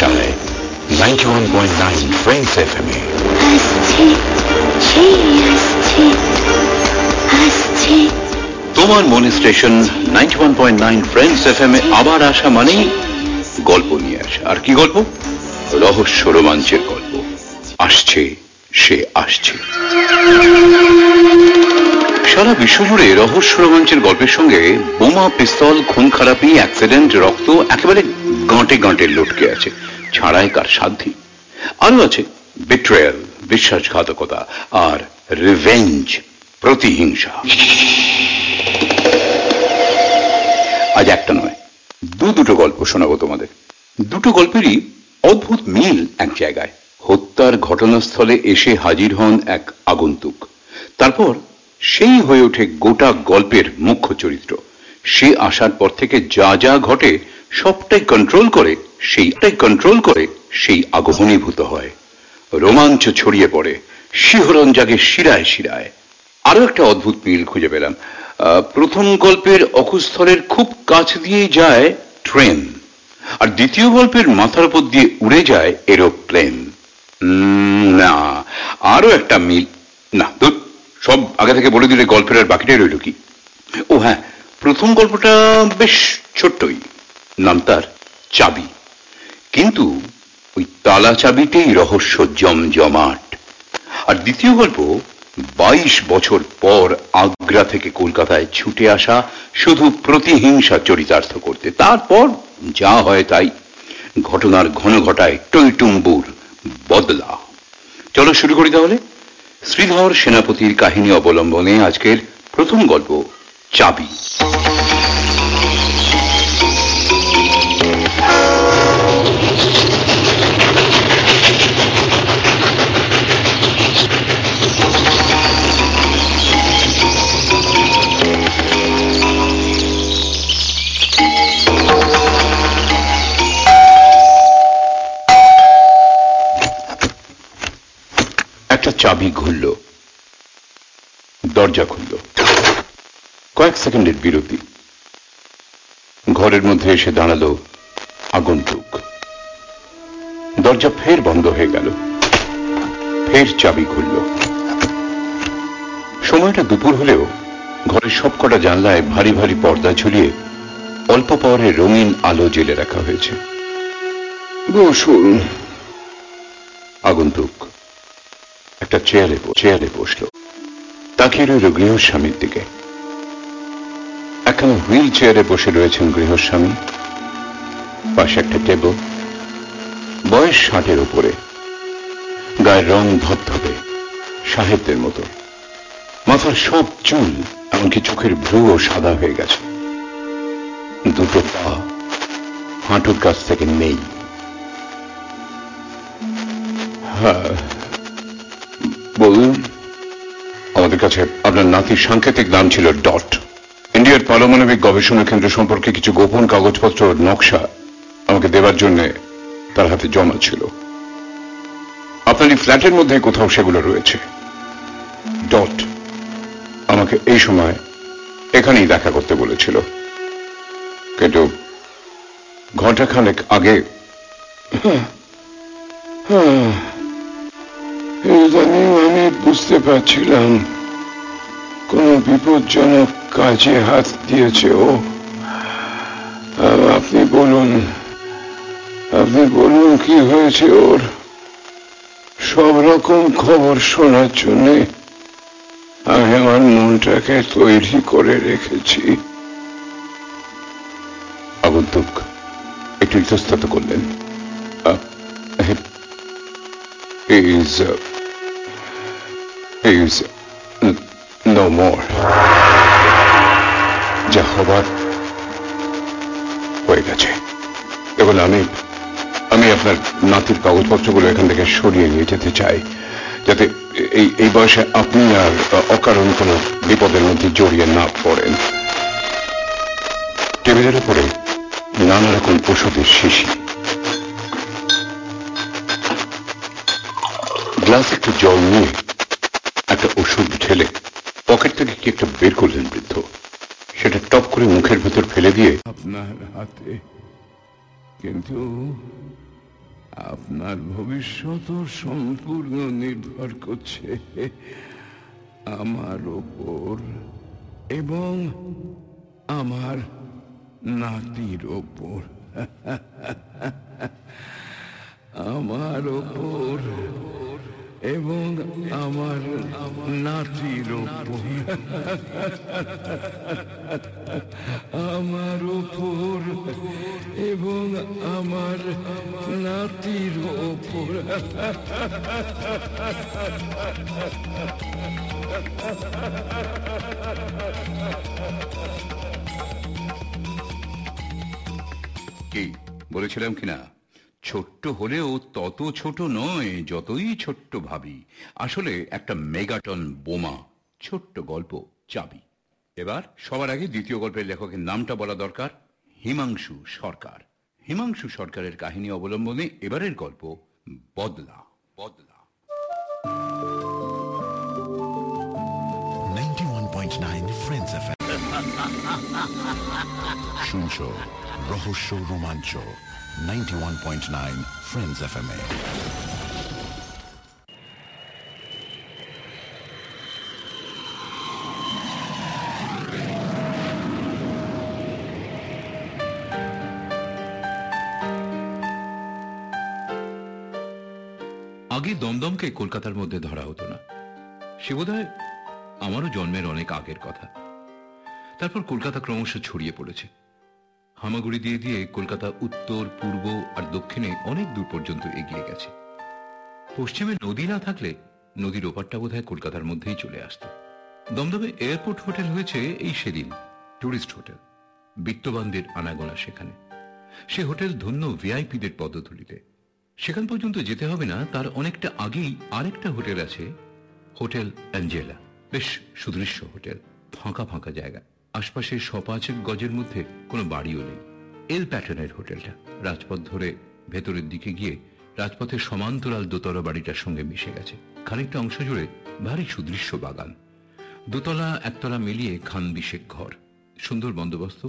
বার্তায় ninety one point তোমার মনে স্টেশন নাইনটি ওয়ান পয়েন্ট এ আবার আসা গল্প নিয়ে আসা। আর কি গল্প? রহস্য রোমাঞ্চের গল্প। আসছে, সে আসছে। সারা বিশ্ব জুড়ে রহস্য রোমাঞ্চের গল্পের সঙ্গে বোমা, পিস্তল, খুন, খারাপি, অ্যাক্সিডেন্ট, রক্ত একেবারে গাঁটে গাঁটে লটকে আছে। ছাড়াই কার সাধ্যি আরও আছে বিট্রেয়াল বিশ্বাসঘাতকতা আর রিভেঞ্জ প্রতিহিংসা। আজ একটা নয়, দু দুটো গল্প শোনাবো তোমাদের। দুটো গল্পেরই অদ্ভুত মিল এক জায়গায়। হত্যার ঘটনাস্থলে এসে হাজির হন এক আগন্তুক। তারপর সেই হয়ে ওঠে গোটা গল্পের মুখ্য চরিত্র। সে আসার পর থেকে যা যা ঘটে সবটাই কন্ট্রোল করে সেইটাই কন্ট্রোল করে সেই আগমনীভূত হয়। রোমাঞ্চ ছড়িয়ে পড়ে, শিহরণ জাগে শিরায় শিরায়। আরও একটা অদ্ভুত মিল খুঁজে পেলাম। প্রথম গল্পের অকুস্থলের খুব কাছ দিয়ে যায় ট্রেন আর দ্বিতীয় গল্পের মাথার উপর দিয়ে উড়ে যায় এরোপ্লেন না, আরও একটা মিল। না সব আগে থেকে বলে দিলে গল্পের আর বাকিটাই রইল কি? ও হ্যাঁ প্রথম গল্পটা বেশ ছোট্টই। নাম তার চাবি। কিন্তু ওই তালা চাবিতেই রহস্য জমজমাট। আর দ্বিতীয় গল্প, বাইশ বছর পর আগ্রা থেকে কলকাতায় ছুটে আসা শুধু প্রতিহিংসা চরিতার্থ করতে। তারপর যা হয় তাই। ঘটনার ঘন ঘটায় টইটুম্বুর বদলা। চলো শুরু করি তাহলে। শ্রীধর সেনাপতির কাহিনী অবলম্বনে আজকের প্রথম গল্প, চাবি। চাবি ঘুরল। দরজা খুলল। কয়েক সেকেন্ডের বিরতি। ঘরের মধ্যে এসে দাঁড়াল আগন্তুক। দরজা ফের বন্ধ হয়ে গেল। ফের চাবি ঘুরল সময়টা দুপুর হলেও ঘরের সবকটা জানলায় ভারী ভারী পর্দা ঝুলিয়ে অল্প পরে রঙিন আলো জেলে রাখা হয়েছে। বসুন। আগন্তুক। একটা চেয়ারে চেয়ারে বসল। তাকিয়ে রইল গৃহস্বামীর দিকে। একখানা হুইল চেয়ারে বসে রয়েছেন গৃহস্বামী। পাশে একটা টেবল। বয়স ষাটের উপরে। গায়ের রং ধপধপে সাহেবদের মতো। মাথার সব চুল, এমনকি চোখের ভ্রুও সাদা হয়ে গেছে। দুটো পা হাঁটুর কাছ থেকে নেই। হ্যাঁ বলুন। আমাদের কাছে আপনার নাতির সাংকেতিক নাম ছিল ডট। ইন্ডিয়ার পারমাণবিক গবেষণা কেন্দ্র সম্পর্কে কিছু গোপন কাগজপত্র নকশা আমাকে দেওয়ার জন্য তার হাতে জমা ছিল। আপনার এই ফ্ল্যাটের মধ্যে কোথাও সেগুলো রয়েছে। ডট আমাকে এই সময় এখানেই দেখা করতে বলেছিল। কিন্তু ঘন্টাখানেক আগে ইদানিং আমি বুঝতে পারছিলাম, কোন বিপজ্জনক কাজে হাত দিয়েছে ও। আপনি বলুন আপনি বলুন কি হয়েছে ওর? সব রকম খবর শোনার জন্যে আমি আমার মনটাকে তৈরি করে রেখেছি। আগন্তুক একটু ইতস্তত করলেন। ইজ ইজ নো মোর যা হয়ে গেছে। এবং আমি আমি আপনার নাতির কাগজপত্রগুলো এখান থেকে সরিয়ে নিয়ে যেতে চাই। যাতে এই এই বয়সে আপনি আর অকারণ কোনো বিপদের মধ্যে জড়িয়ে না পড়েন। টেবিলের উপরে নানা রকম ওষুধের শিশি। গ্লাস একটু জল নিয়ে একটা ওষুধ ঢেলে পকেট থেকে কি একটা বের করলেন বৃদ্ধ? সেটা টপ করে মুখের ভেতর ফেলে দিয়ে আপনার হাতে। কিন্তু আপনার ভবিষ্যৎ সম্পূর্ণ নির্ভর করছে আমার ওপর এবং আমার নাতির ওপর। আমার ওপর এবং আমার নাতির আমার ওপর এবং আমার নাতির ওপর কি বলেছিলাম কিনা? ছোট্ট হলেও তত ছোট নয় যতই ছোট্ট ভাবি। আসলে একটা মেগাটন বোমা ছোট্ট গল্প চাবি। এবার সবার আগে দ্বিতীয় গল্পের লেখকের নামটা বলা দরকার হিমাংশু সরকার। হিমাংশু সরকারের কাহিনী অবলম্বনে এবারের গল্প বদলা বদলা। 91.9 Friends FM. শুনছো রহস্য রোমাঞ্চ। 91.9 Friends FM আগে দমদমকে কলকাতার মধ্যে ধরা হতো না। সে বোধহয় আমারও জন্মের অনেক আগের কথা। তারপর কলকাতা ক্রমশ ছড়িয়ে পড়েছে। হামাগুড়ি দিয়ে দিয়ে কলকাতা উত্তর, পূর্ব আর দক্ষিণে অনেক দূর পর্যন্ত এগিয়ে গেছে। পশ্চিমে নদী না থাকলে নদীর ওপারটা বোধহয় কলকাতার মধ্যেই চলে আসত। দমদমে এয়ারপোর্ট হোটেল হয়েছে এই সেদিন, টুরিস্ট হোটেল। বিত্তবানদের আনাগোনা সেখানে। সে হোটেল ধন্য ভিআইপিদের পদধূলিতে। সেখান পর্যন্ত যেতে হবে না, তার অনেকটা আগেই আরেকটা হোটেল আছে, হোটেল অ্যাঞ্জেলা। বেশ সুদৃশ্য হোটেল, ফাঁকা ফাঁকা জায়গা। আশপাশে সপাঁচেক গজের মধ্যে কোনো বাড়িও নেই। এল প্যাটার্নের হোটেলটা। রাজপথ ধরে ভেতরের দিকে গিয়ে রাজপথের সমান্তরাল দোতলা বাড়িটার সঙ্গে মিশে গেছে। খানিকটা অংশ জুড়ে ভারী সুদৃশ্য বাগান। দোতলা একতলা মিলিয়ে খান বিশেক ঘর। সুন্দর বন্দোবস্ত।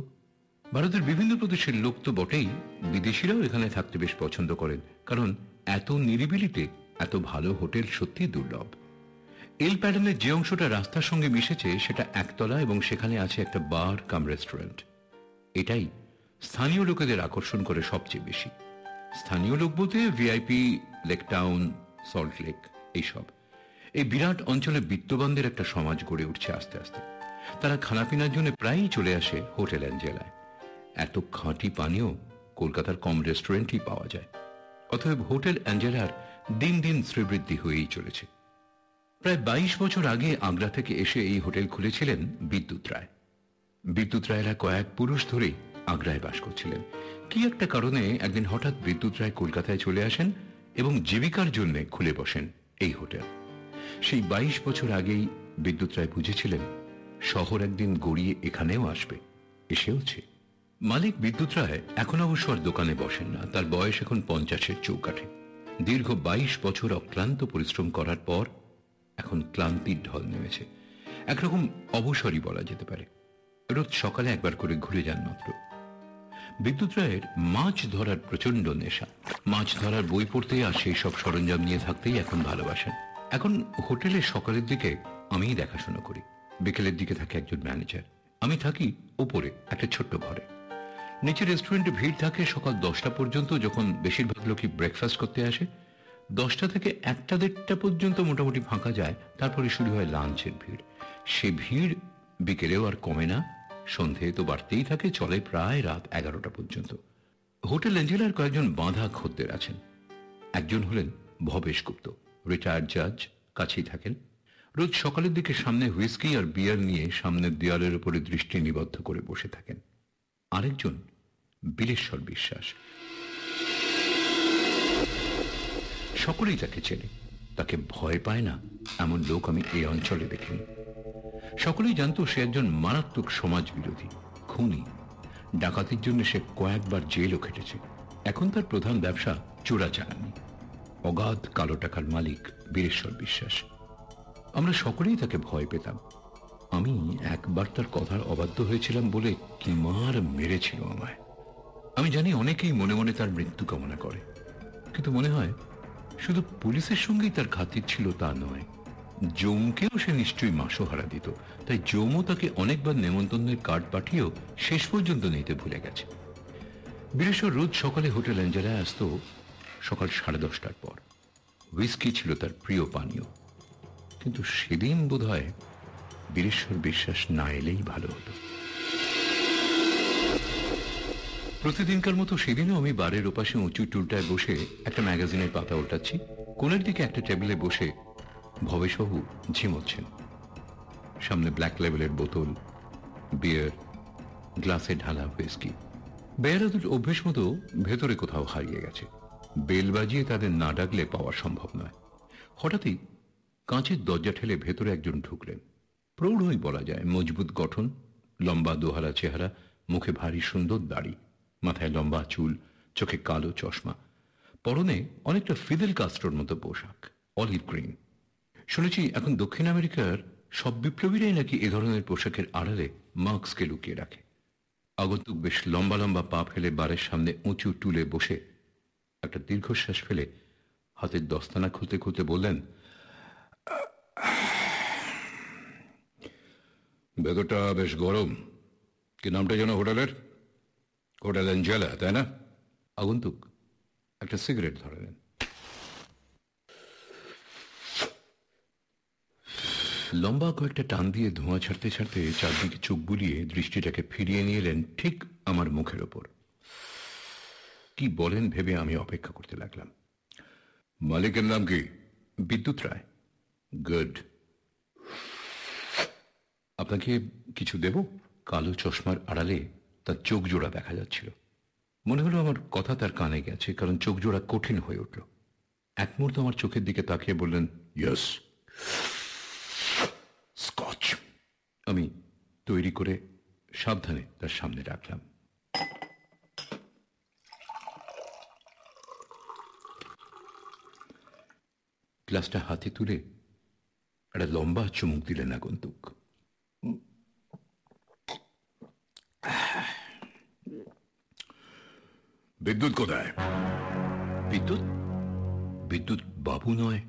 ভারতের বিভিন্ন প্রদেশের লোক তো বটেই। বিদেশিরাও এখানে থাকতে বেশ পছন্দ করেন। কারণ এত নিরিবিলিতে, এত ভালো হোটেল সত্যি দুর্লভ। এল প্যাটার্নের যে অংশটা রাস্তার সঙ্গে মিশেছে, সেটা একতলা এবং সেখানে আছে একটা বার কাম রেস্টুরেন্ট। এটাই স্থানীয় লোকেদের আকর্ষণ করে সবচেয়ে বেশি। স্থানীয় লোক বলতে ভিআইপি, লেক টাউন, সল্ট লেক, এইসব। এই বিরাট অঞ্চলে বিত্তবানদের একটা সমাজ গড়ে উঠছে আস্তে আস্তে। তারা খানাপিনার জন্য প্রায়ই চলে আসে হোটেল অ্যাঞ্জেলায় এত খাঁটি পানীয় কলকাতার কম রেস্টুরেন্টই পাওয়া যায়। অতএব হোটেল অ্যাঞ্জেলার দিন দিন শ্রীবৃদ্ধি হয়েই চলেছে। প্রায় বাইশ বছর আগে আগ্রা থেকে এসে এই হোটেল খুলেছিলেন বিদ্যুৎ রায়। বিদ্যুৎ রায়েরা কয়েক পুরুষ ধরেই আগ্রায় বাস করছিলেন। কি একটা কারণে একদিন হঠাৎ বিদ্যুৎ রায় কলকাতায় চলে আসেন এবং জীবিকার জন্য খুলে বসেন এই হোটেল। সেই বাইশ বছর আগেই বিদ্যুৎ রায় বুঝেছিলেন, শহর একদিন গড়িয়ে এখানেও আসবে এসেওছে মালিক বিদ্যুৎ রায় এখন অবশ্য আর দোকানে বসেন না, তার বয়স এখন পঞ্চাশের চৌকাঠে। দীর্ঘ বাইশ বছর অক্লান্ত পরিশ্রম করার পর এখন ক্লান্তির ঢল নেমেছে। একরকম অবসরই বলা যেতে পারে। রোজ সকালে একবার করে ঘুরে যান মাত্র বিদ্যুৎ রায়ের মাছ ধরার প্রচণ্ড নেশা। মাছ ধরার বই পড়তে আর সেই সব সরঞ্জাম নিয়ে থাকতেই এখন ভালোবাসেন। এখন হোটেলে সকালের দিকে আমিই দেখাশোনা করি। বিকেলের দিকে থাকে একজন ম্যানেজার। আমি থাকি ওপরে, একটা ছোট্ট ঘরে। নিচে রেস্টুরেন্টে ভিড় থাকে সকাল দশটা পর্যন্ত, যখন বেশিরভাগ লোকই ব্রেকফাস্ট করতে আসে। দশটা থেকে একটা দেড়টা পর্যন্ত মোটামুটি ফাঁকা যায়, তারপরে শুরু হয় লাঞ্চের ভিড়। সে ভিড় বিকেলেও আর কমে না, সন্ধে তো বাড়তেই থাকে, চলে প্রায় রাত এগারোটা পর্যন্ত। হোটেল এঞ্জেলার কয়েকজন বাঁধা খদ্দের আছেন। একজন হলেন ভবেশ গুপ্ত রিটায়ার্ড জাজ কাছেই থাকেন। রোজ সকালের দিকে সামনে হুইস্কি আর বিয়ার নিয়ে সামনের দেয়ালের উপরে দৃষ্টি নিবদ্ধ করে বসে থাকেন। আরেকজন বিলেশ্বর বিশ্বাস সকলেই তাকে চেনে। তাকে ভয় পায় না এমন লোক আমি এই অঞ্চলে দেখিনি। সকলেই জানতো সে একজন মারাত্মক সমাজ বিরোধী খুনি। ডাকাতির জন্য সে কয়েকবার জেলও খেটেছে। এখন তার প্রধান ব্যবসা চোরাচালানি অগাধ কালো টাকার মালিক বীরেশ্বর বিশ্বাস। আমরা সকলেই তাকে ভয় পেতাম। আমি একবার তার কথার অবাধ্য হয়েছিলাম বলে কি মার মেরেছিল আমায়। আমি জানি অনেকেই মনে মনে তার মৃত্যু কামনা করে। কিন্তু মনে হয় শুধু পুলিশের সঙ্গেই তার খাতির ছিল তা নয়। জমকেও সে নিশ্চয়ই মাসোহারা দিত। তাই জমও তাকে অনেকবার নেমন্তন্নের কার্ড পাঠিয়েও শেষ পর্যন্ত নিতে ভুলে গেছে। বীরেশ্বর রোজ সকালে হোটেল অ্যাঞ্জেলায় আসতো সকাল সাড়ে দশটার পর। হুইস্কি ছিল তার প্রিয় পানীয়। কিন্তু সেদিন বোধ হয় বীরেশ্বর বিশ্বাস না এলেই ভালো হতো। প্রতিদিনকার মতো সেদিনও আমি বারের ওপাশে উঁচু টুলটায় বসে একটা ম্যাগাজিনের পাতা ওঠাচ্ছি। কোণের দিকে একটা টেবিলে বসে ভবেশবাবু ঝিমোচ্ছেন। সামনে ব্ল্যাক লেভেলের বোতল, বিয়ার, গ্লাসে ঢালা হুইস্কি। বেয়ারাদের অভ্যেস মতো ভেতরে কোথাও হারিয়ে গেছে। বেল বাজিয়ে তাদের না ডাকলে পাওয়া সম্ভব নয়। হঠাৎই কাঁচের দরজা ঠেলে ভেতরে একজন ঢুকলেন। প্রৌঢ়ই বলা যায় মজবুত গঠন, লম্বা দোহারা চেহারা, মুখে ভারী সুন্দর দাড়ি। মাথায় লম্বা চুল, চোখে কালো চশমা। পরনে অনেকটা ফিদেল কাস্ট্রোর মতো পোশাক, অলিভ গ্রিন। শুনেছি এখন দক্ষিণ আমেরিকার সব বিপ্লবীরাই নাকি এ ধরনের পোশাকের আড়ালে মার্কসকে লুকিয়ে রাখে। আগন্তুক বেশ লম্বা লম্বা পা ফেলে বারের সামনে উঁচু টুলে বসে একটা দীর্ঘশ্বাস ফেলে হাতের দস্তানা খুলতে খুলতে বললেন ভেতরটা বেশ গরম। কি নামটা যেন হোটেলের? হোটেল অ্যাঞ্জেলা তাই না? আগন্তুক, একটা সিগারেট ধরালেন লম্বা কয়েকটা টান দিয়ে ধোঁয়া ছাড়তে ছাড়তে চারদিকে চোখ বুলিয়ে দৃষ্টিটাকে ফিরিয়ে নিয়ে এলেন ঠিক আমার মুখের ওপর। কি বলেন ভেবে আমি অপেক্ষা করতে লাগলাম। মালিকের নাম কি? বিদ্যুৎ রায়। গুড। আপনাকে কিছু দেব? কালো চশমার আড়ালে তার চোখ জোড়া দেখা যাচ্ছিল। মনে হলো আমার কথা তার কানে গেছে, কারণ চোখ জোড়া কঠিন হয়ে উঠল। এক মুহূর্ত আমার চোখের দিকে তাকিয়ে বললেন ইয়স স্কচ আমি তৈরি করে সাবধানে তার সামনে রাখলাম। গ্লাসটা হাতে তুলে একটা লম্বা চুমুক দিলেন আগন্তুক বিদ্যুৎ কোথায়? বিদ্যুৎ? বিদ্যুৎ বাবু নয়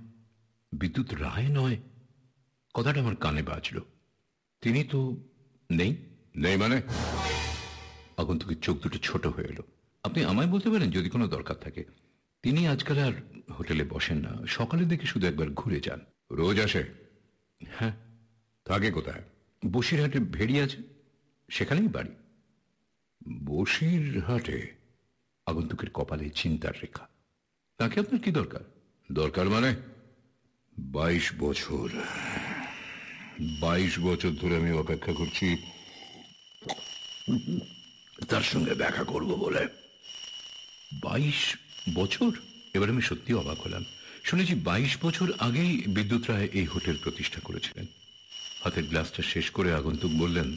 বিদ্যুৎ রায় নয়। কথাটা আমার কানে বাজল। তিনি তো নেই? নেই মানে? আগন্তুকের চোখ দুটো ছোট হয়ে এলো। আপনি আমায় বলতে পারেন যদি কোনো দরকার থাকে। তিনি আজকাল আর হোটেলে বসেন না। সকালের দিকে শুধু একবার ঘুরে যান। রোজ আসে? হ্যাঁ। থাকে কোথায়? বসিরহাটে ভেড়ি আছে সেখানেই বাড়ি। বসিরহাটে? আগন্তুকের কপালে চিন্তার রেখা। তাকে আপনার কি দরকার? দরকার মানে? বাইশ বছর। বাইশ বছর ধরে আমি অপেক্ষা করছি। তার সঙ্গে দেখা করব বলে। বাইশ বছর? এবার আমি সত্যি অবাক হলাম। শুনেছি বাইশ বছর আগেই বিদ্যুৎ রায় এই হোটেল প্রতিষ্ঠা করেছিলেন। হাতের গ্লাসটা শেষ করে আগন্তুক বললেন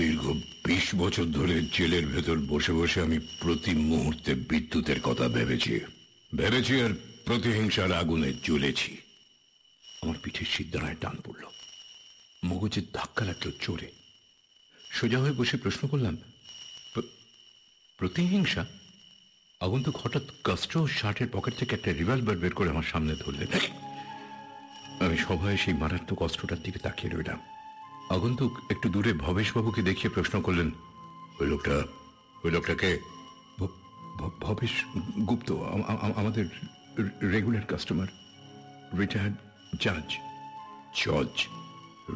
দীর্ঘ বিশ বছর ধরে জেলের ভেতর বসে বসে আমি প্রতি মুহূর্তে বিদ্যুতের কথা ভেবেছি। ভেবেছি আর প্রতিহিংসার আগুনে জ্বলেছি। আমার পিঠের সিদ্ধানায় টান পড়ল। মগজের ধাক্কা লাগল চোরে সোজা হয়ে বসে প্রশ্ন করলাম, "প্র- প্রতিহিংসা? আগন্তুক হঠাৎ কাস্ট্রো শার্টের পকেট থেকে একটা রিভলভার বের করে আমার সামনে ধরলেন আমি সবাই সেই মারাত্মক অস্ত্রটার দিকে তাকিয়ে রইলাম। আগন্তুক একটু দূরে ভবেশবাবুকে দেখিয়ে প্রশ্ন করলেন ওই লোকটা ওই লোকটাকে ভবেশ গুপ্ত আম- আম- আমাদের রেগুলার কাস্টমার রিটায়ার্ড জাজ জজ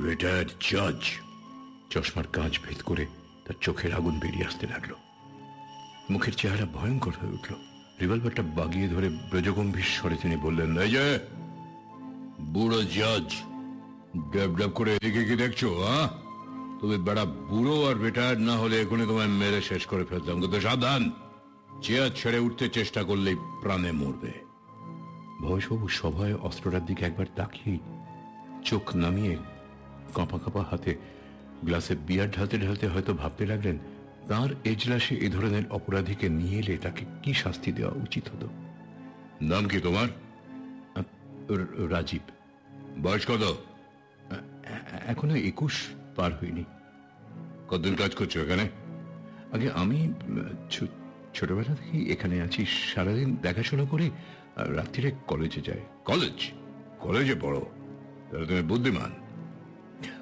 রিটায়ার্ড জাজ চশমার কাঁচ ভেদ করে তার চোখের আগুন বেরিয়ে আসতে লাগল। মুখের চেহারা ভয়ঙ্কর হয়ে উঠল। রিভলভারটা বাগিয়ে ধরে ব্রজগম্ভীর স্বরে তিনি বললেন এই যে বুড়ো জাজ ড্যাব ড্যাব করে এদিকে কি দেখছ হ্যাঁ? তবে বেড়া বুড়ো আর রিটায়ার্ড না হলে এখনই তোমায় মেরে শেষ করে ফেলতাম কিন্তু সাবধান চেয়ার ছেড়ে উঠতে চেষ্টা করলেই প্রাণে মরবে। ভবসবাবু সভায় অস্ত্রটার দিকে একবার তাকিয়ে চোখ নামিয়ে কাঁপা কাঁপা হাতে গ্লাসে বিয়ার ঢালতে ঢালতে হয়তো ভাবতে লাগলেন তার এজলাসে এ ধরনের অপরাধীকে নিয়ে এলে তাকে কি শাস্তি দেওয়া উচিত হতো? নাম কি তোমার? রাজীব। বয়স কত? এখনও একুশ পার হইনি কতদিন কাজ করছ এখানে? আগে আমি ছোটবেলা থেকেই এখানে আছি। সারাদিন দেখাশোনা করে রাত্রিরে কলেজে যাই। কলেজ? কলেজে পড়ো? তাহলে তুমি বুদ্ধিমান।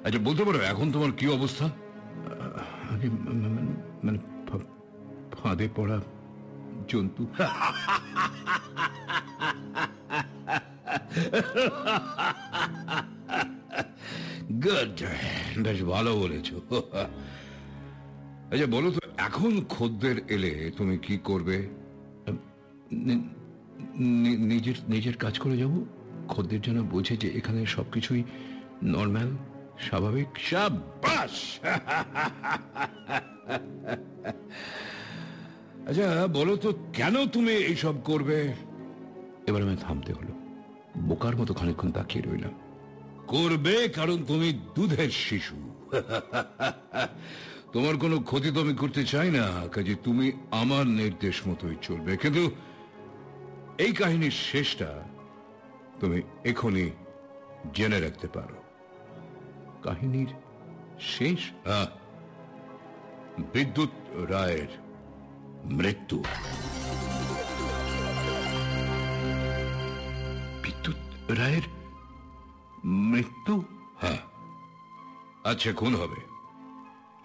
আচ্ছা বলতে পারো এখন তোমার কি অবস্থা? আগে মানে ফাঁদে পড়া জন্তু। গুড বেশ ভালো বলেছ। আচ্ছা বলো তো এখন খদ্দের এলে তুমি কি করবে? নিজের নিজের কাজ করে যাব? খদ্দের যেন বোঝে যে এখানে সবকিছুই নর্মাল স্বাভাবিক। সাবাস আচ্ছা বলো তো কেন তুমি এইসব করবে? এবার আমি থামতে হলো। বোকার মতো খানিকক্ষণ তাকিয়ে রইলাম। করবে কারণ তুমি দুধের শিশু। তোমার কোনো ক্ষতি তো আমি করতে চাই না, কাজে তুমি আমার নির্দেশ মতোই চলবে। কিন্তু এই কাহিনীর শেষটা তুমি এখনই জেনে রাখতে পারো। কাহিনীর শেষ? হ্যাঁ। বিদ্যুৎ রায়ের মৃত্যু। বিদ্যুৎ রায়ের মৃত্যু? হ্যাঁ। আচ্ছা খুন হবে।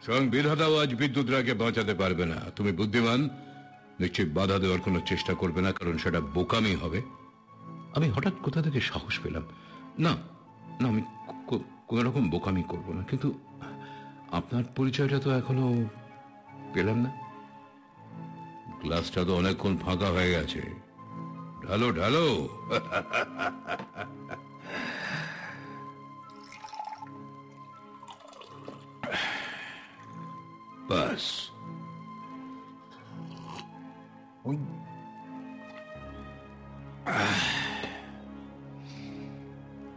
স্বয়ং বিধাতাও আজ বিদ্যুৎ রায়কে বাঁচাতে পারবে না। তুমি বুদ্ধিমান নিশ্চয়ই বাধা দেওয়ার কোনো চেষ্টা করবে না, কারণ সেটা বোকামি হবে। আমি হঠাৎ কোথা থেকে সাহস পেলাম? না না, আমি কোন রকম বোকামি করব না, কিন্তু আপনার পরিচয়টা তো এখনও পেলাম না। গ্লাসটা তো অনেকক্ষণ ফাঁকা হয়ে গেছে। ঢালো ঢালো। বাস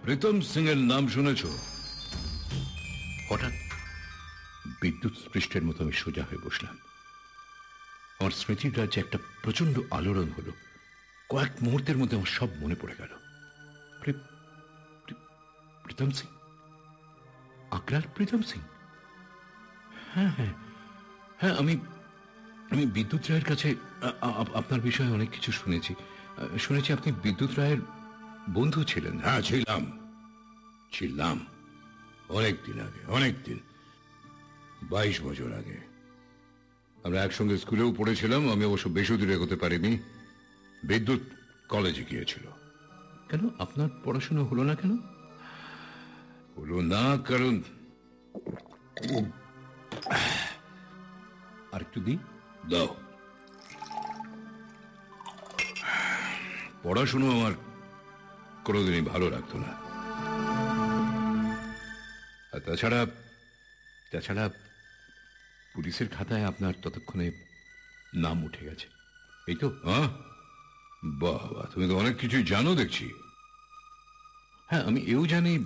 প্রীতম সিং এর নাম শুনেছ? হঠাৎ। বিদ্যুৎ স্পৃষ্টের মতো আমি সোজা হয়ে বসলাম। আমার স্মৃতির রাজ্যে একটা প্রচণ্ড আলোড়ন হলো। কয়েক মুহূর্তের মধ্যে আমার সব মনে পড়ে গেল। প্রি- প্রি- প্রীতম সিং? আগ্রার প্রীতম সিং? হ্যাঁ হ্যাঁ। হ্যাঁ আমি আমি বিদ্যুৎ রায়ের কাছে আপনার বিষয়ে অনেক কিছু শুনেছি। শুনেছি আপনি বিদ্যুৎ রায়ের বন্ধু ছিলেন। হ্যাঁ ছিলাম। ছিলাম। অনেক দিন আগে অনেক দিন। বাইশ বছর আগে। আমরা একসঙ্গে স্কুলেও পড়েছিলাম আমি অবশ্য বেশি দূরে এগোতে পারিনি। বিদ্যুৎ কলেজে গিয়েছিল। কেন? আপনার পড়াশোনা হলো না কেন? হলো না কারণ আর একটু দিই? দাও। পড়াশুনো আমার কোনোদিনই ভালো লাগতো না। আর তাছাড়া তাছাড়া পুলিশের খাতায় আপনার ততক্ষণে নাম উঠে গেছে। এই তো? হ্যাঁ। বাহ বাহ, তুমি তো অনেক কিছুই জানো দেখছি। হ্যাঁ আমি এও জানি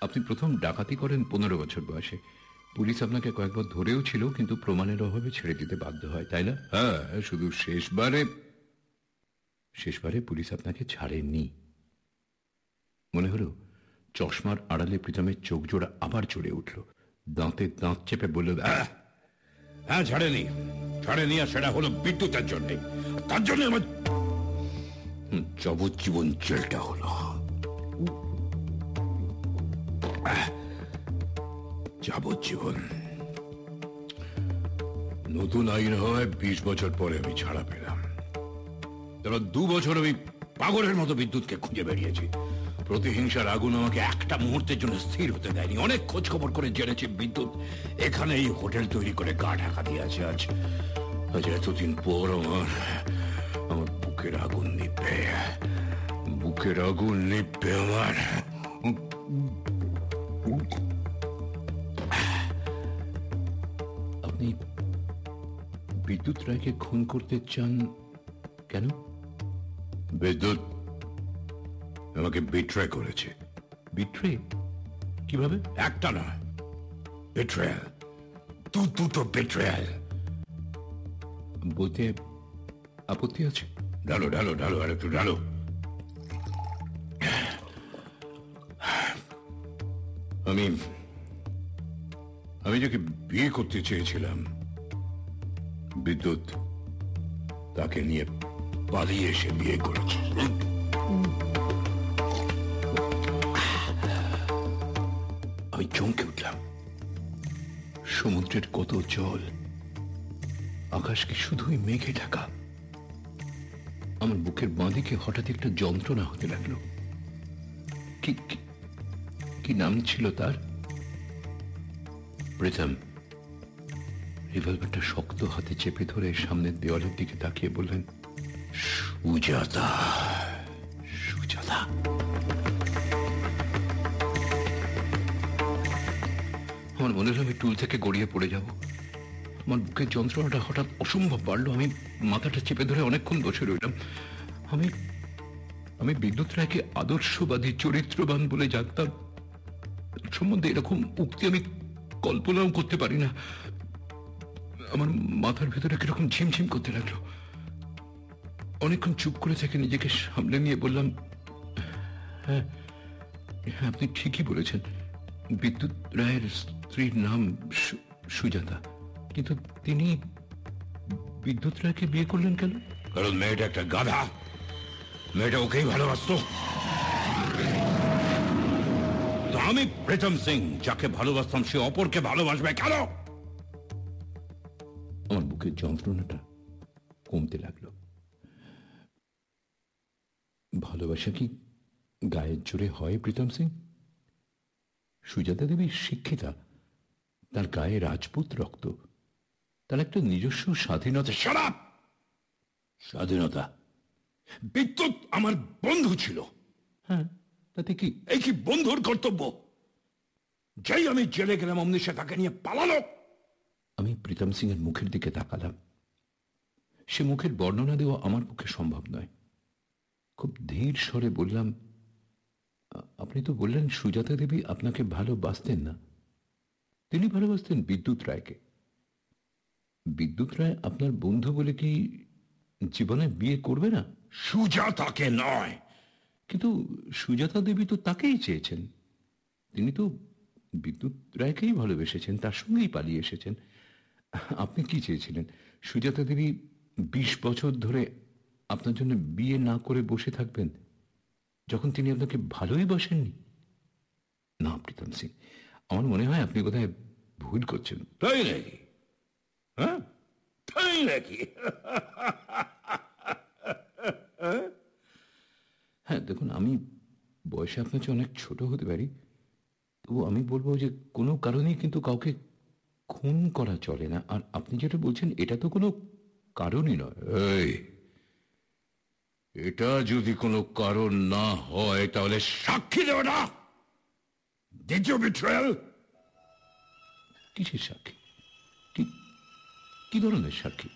আপনি প্রথম ডাকাতি করেন পনেরো বছর বয়সে। পুলিশ আপনাকে কয়েকবার ধরেও ছিল কিন্তু প্রমাণের অভাবে ছেড়ে দিতে বাধ্য হয় তাই না? হ্যাঁ শুধু শেষবারে। শেষবারে পুলিশ আপনাকে ছাড়েনি। মনে হলো চশমার আড়ালে প্রীতমের চোখ জোড়া আবার চড়ে উঠল। দাঁতে দাঁত চেপে বলল "আহ, হ্যাঁ ছাড়েনি। ছাড়েনি আর সেটা হলো বিদ্যুতের জন্য। তার জন্য আমার যাবজ্জীবন জেলটা হলো। যাবজ্জীবন। নতুন আইন হয়, বিশ বছর পরে আমি ছাড়া পেলাম। তারপর দু বছর আমি পাগলের মতো বিদ্যুৎকে খুঁজে বেরিয়েছি। প্রতিহিংসার আগুন আমাকে একটা মুহূর্তের জন্য স্থির হতে দেয়নি। অনেক খোঁজ খবর করে জেনেছি, বিদ্যুৎ এখানে এই হোটেল তৈরি করে গা ঢাকা দিয়ে আছে আজ। আজ এতদিন পর আমার আমার বুকের আগুন নিপে বুকের আগুন নিপে আমার। বিদ্যুৎ রায়কে খুন করতে চান কেন? বিদ্যুৎ? আমাকে বিট্রে করেছে। বিট্রে? কীভাবে? একটা নয় বিট্রেয়াল দু দুটো বিট্রেয়াল বলতে আপত্তি আছে? ঢালো ঢালো ঢালো আর একটু ঢালো। আমি আমি যাকে বিয়ে করতে চেয়েছিলাম বিদ্যুৎ তাকে নিয়ে পালিয়ে এসে বিয়ে করেছে। আমি চমকে উঠলাম। সমুদ্রের কত জল, আকাশ কি শুধুই মেঘে ঢাকা? আমার বুকের বাঁদিকে হঠাৎ একটা যন্ত্রণা হতে লাগল। কি নাম ছিল তার? প্রীতম। রিভলভারটা শক্ত হাতে চেপে ধরে সামনের দেওয়ালের দিকে তাকিয়ে বললেন, সুজাতা সুজাতা। আমার মনে হলো আমি টুল থেকে গড়িয়ে পড়ে যাব। আমার বুকের যন্ত্রণাটা হঠাৎ অসম্ভব বাড়লো। আমি মাথাটা চেপে ধরে অনেকক্ষণ বসে রইলাম। আমি আমি বিদ্যুৎ রায়কে আদর্শবাদী, চরিত্রবান বলে জানতাম। সম্বন্ধে এরকম উক্তি আমি কল্পনাও করতে পারি না। আমার মাথার ভেতরে কীরকম ঝিমঝিম করতে লাগল। অনেকক্ষণ চুপ করে থেকে নিজেকে সামলে নিয়ে বললাম হ্যাঁ হ্যাঁ আপনি ঠিকই বলেছেন। বিদ্যুৎ রায়ের স্ত্রীর নাম সুজাতা। কিন্তু তিনি বিদ্যুৎ রায়কে বিয়ে করলেন কেন? কারণ মেয়েটা একটা গাধা। মেয়েটা ওকেই ভালোবাসতো। আমি প্রীতম সিং, যাকে ভালোবাসতাম, সে অপরকে ভালোবাসবে কেন? আমার বুকের যন্ত্রণাটা কমতে লাগল। ভালোবাসা কি গায়ের জোরে হয়, প্রীতম সিং? সুজাতা দেবী শিক্ষিতা, তার গায়ে রাজপুত রক্ত, তার একটা নিজস্ব স্বাধীনতা। সারা স্বাধীনতা। বিদ্যুৎ আমার বন্ধু ছিল। হ্যাঁ তাতে কি? এই কি বন্ধুর কর্তব্য? যেই আমি জেলে গেলাম, অমনি সে তাকে নিয়ে পালালো। আমি প্রীতম সিং এর মুখের দিকে তাকালাম। সে মুখের বর্ণনা দেওয়া আমার পক্ষে সম্ভব নয়। খুব ধীর স্বরে বললাম আপনি তো বললেন সুজাতা দেবী আপনাকে ভালোবাসতেন না। তিনি ভালোবাসতেন বিদ্যুৎ রায়কে। বিদ্যুৎ রায় আপনার বন্ধু বলে কি জীবনে বিয়ে করবে না? সুজাতাকে নয়। কিন্তু সুজাতা দেবী তো তাকেই চেয়েছেন। তিনি তো বিদ্যুৎ রায়কেই ভালোবেসেছেন তার সঙ্গেই পালিয়ে এসেছেন। আপনি কি চেয়েছিলেন? সুজাতা দেবী বিশ বছর ধরে আপনার জন্য বিয়ে না করে বসে থাকবেন যখন তিনি আপনাকে ভালোই বসেননি? না প্রীতম সিং আমার মনে হয় আপনি কোথায় ভুল করছেন। তাই নাকি? হ্যাঁ? তাই নাকি? হ্যাঁ দেখুন আমি বয়সে আপনার চেয়ে অনেক ছোট হতে পারি তবু আমি বলব যে কোনো কারণেই কিন্তু কাউকে খুন করা চলে না। আর আপনি যেটা বলছেন এটা তো কোনো কারণই নয়। এই এটা যদি কোনো কারণ না হয় তাহলে সাক্ষী দেবে না। বিট্রায়াল কিসের সাক্ষী? কি কি ধরনের সাক্ষী?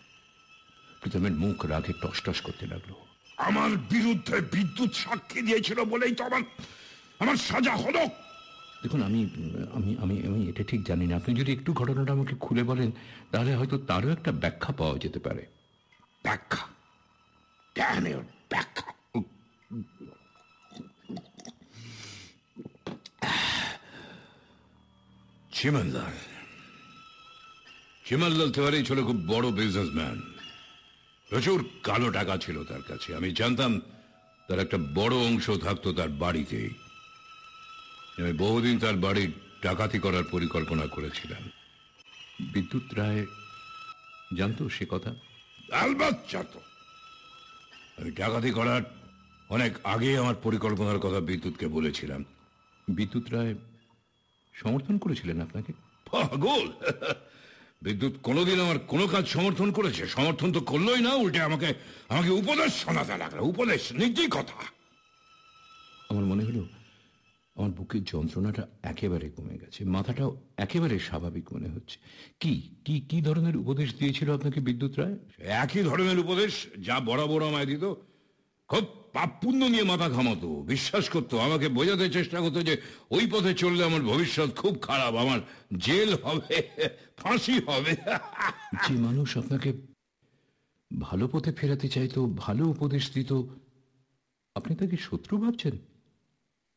প্রীতমের মুখ রাগে টস করতে লাগল। আমার বিরুদ্ধে বিদ্যুৎ সাক্ষী দিয়েছিল বলেই তো আমার আমার সাজা হলো। দেখুন, আমি আমি আমি আমি এটা ঠিক জানি না। আপনি যদি একটু ঘটনাটা আমাকে খুলে বলেন, তাহলে হয়তো তারও একটা ব্যাখ্যা পাওয়া যেতে পারে। ব্যাখ্যা? ব্যাখ্যা। চিমনলাল চিমনলাল তিওয়ারি ছিল খুব বড় বিজনেসম্যান প্রচুর কালো টাকা ছিল তার কাছে। আমি জানতাম, তার একটা বড় অংশ থাকতো তার বাড়িতেই। আমি বহুদিন তার বাড়ির ডাকাতি করার পরিকল্পনা করেছিলাম বিদ্যুৎ রায় জানতো সে কথা? আলবাত জানতো। আমি ডাকাতি করার অনেক আগে আমার পরিকল্পনার কথা বিদ্যুৎকে বলেছিলাম। বিদ্যুৎ রায় সমর্থন করেছিলেন আপনাকে? পাগল! বিদ্যুৎ কোনোদিন আমার কোনো কাজ সমর্থন করেছে। সমর্থন তো করলোই না উল্টে আমাকে আমাকে উপদেশ শোনাতে লাগল। উপদেশ নিজেই কথা। আমার মনে হলো আমার বুকের যন্ত্রণাটা একেবারে কমে গেছে। মাথাটাও একেবারে স্বাভাবিক মনে হচ্ছে। কি? কি কি ধরনের উপদেশ দিয়েছিল আপনাকে বিদ্যুৎ রায়? একই ধরনের উপদেশ যা বরাবর আমায় দিত। খুব পাপ পুণ্য নিয়ে মাথা ঘামাতো। বিশ্বাস করতো আমাকে বোঝাতে চেষ্টা করতো যে ওই পথে চললে আমার ভবিষ্যৎ খুব খারাপ আমার জেল হবে ফাঁসি হবে। যে মানুষ আপনাকে ভালো পথে ফেরাতে চাইতো ভালো উপদেশ দিত আপনি তাকে শত্রু ভাবছেন?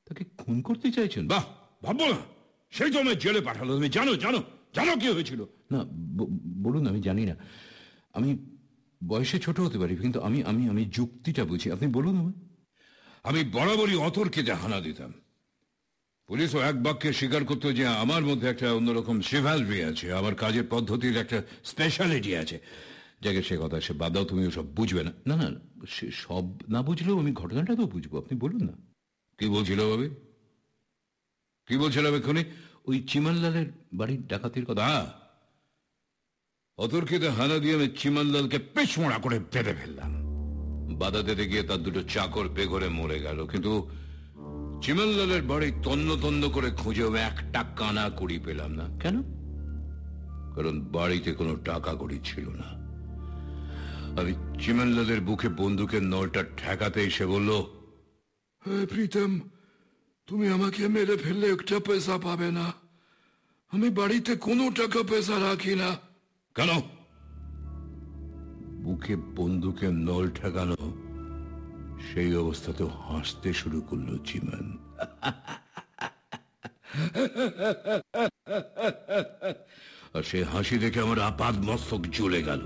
তাকে খুন করতে চাইছেন? বাহ ভাববো না। সেই জন্য জেলে পাঠালো। তুমি জানো জানো জানো কি হয়েছিল? না বলুন আমি জানি না। আমি বয়সে ছোট হতে পারি কিন্তু আমি আমি আমি যুক্তিটা বুঝি। আপনি বলুন আমায়। আমি বরাবরই অতর্কে হানা দিতাম। পুলিশও এক বাক্যে স্বীকার করতো যে আমার মধ্যে একটা অন্যরকম সিভালরি আছে আমার কাজের পদ্ধতির একটা স্পেশালিটি আছে। যাকে সে কথা সে বাদ দাও তুমি সব বুঝবে না। না না সে সব না বুঝলেও আমি ঘটনাটা তো বুঝব। আপনি বলুন না। কি বলছিল ভাবে কি বলছিলাম এক্ষুনি? ওই চিমানলালের বাড়ির ডাকাতির কথা হ্যাঁ? অতর্কিতে হানা দিয়ে আমি চিমানলালকে পেছমোড়া করে বেঁধে ফেললাম। বাধা দিতে গিয়ে তার দুটো চাকর বেঘরে মরে গেল, কিন্তু চিমানলালের বাড়ি তন্ন তন্ন করে খুঁজেও একটা কানা কুড়ি পেলাম না। কেন? কারণ বাড়িতে কোনো টাকা কড়ি ছিল না। আমি চিমানলালের বুকে বন্দুকের নলটা ঠেকাতে এসে বলল প্রীতম তুমি আমাকে মেরে ফেললে একটা পয়সা পাবে না। আমি বাড়িতে কোনো টাকা পয়সা রাখি না। কেন? বুকে বন্দুকের নল ঠেকানো সেই অবস্থাতেও হাসতে শুরু করল চিমান। আর সে হাসি দেখে আমার আপাদ মস্তক জ্বলে গেল।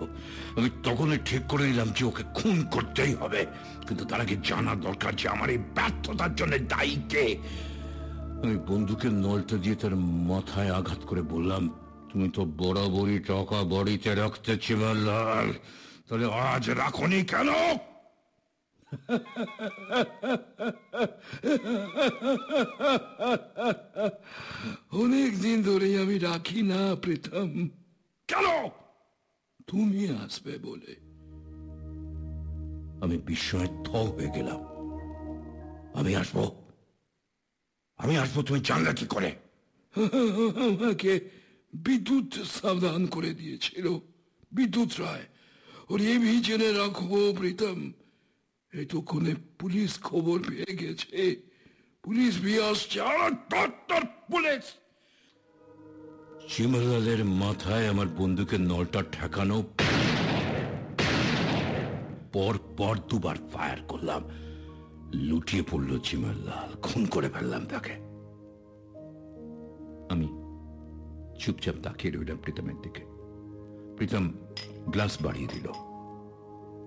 আমি তখনই ঠিক করে নিলাম যে ওকে খুন করতেই হবে। কিন্তু তার আগে জানা দরকার যে আমার এই ব্যর্থতার জন্য দায়ী কে। আমি বন্দুকের নলটা দিয়ে তার মাথায় আঘাত করে বললাম, তুমি তো বরাবরই টাকা বড়িতে রাখতে চিমাল্লাল তাহলে আজ রাখনি কেন? অনেক দিন ধরেই আমি রাখি না, প্রীতম। কেন? তুমি আসবে বলে। আমি বিস্ময়ে থ হয়ে গেলাম। আমি আসব। আমি আসব, তুমি জানলে কি করে? আমাকে বিদ্যুৎ সাবধান করে দিয়েছিল। বিদ্যুৎ রায়, ওর এমনি জেনে রাখব, প্রীতম। এতক্ষণে পুলিশ খবর পেয়ে গেছে। পুলিশ ভি আসছে পুলিশ। চিমালালের মাথায় আমার বন্দুকের নলটা ঠেকানো। পর পর দুবার ফায়ার করলাম। লুটিয়ে পড়ল চিমাল্লাল খুন করে ফেললাম তাকে। আমি চুপচাপ তাকিয়ে রইলাম প্রীতমের দিকে। প্রীতম গ্লাস বাড়িয়ে দিল।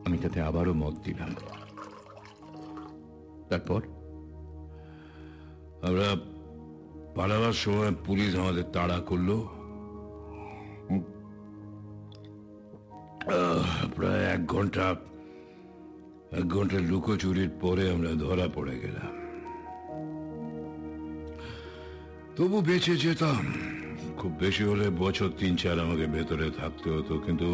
আমি তাতে আবারও মত দিলাম। তারপর? আমরা পালাবার সময় পুলিশ আমাদের তাড়া করল। প্রায় এক ঘণ্টা এক ঘণ্টা লুকোচুরির পরে আমরা ধরা পড়ে গেলাম। তবু বেঁচে যেতাম। খুব বেশি হলে বছর তিন চার আমাকে ভেতরে থাকতে হতো, কিন্তু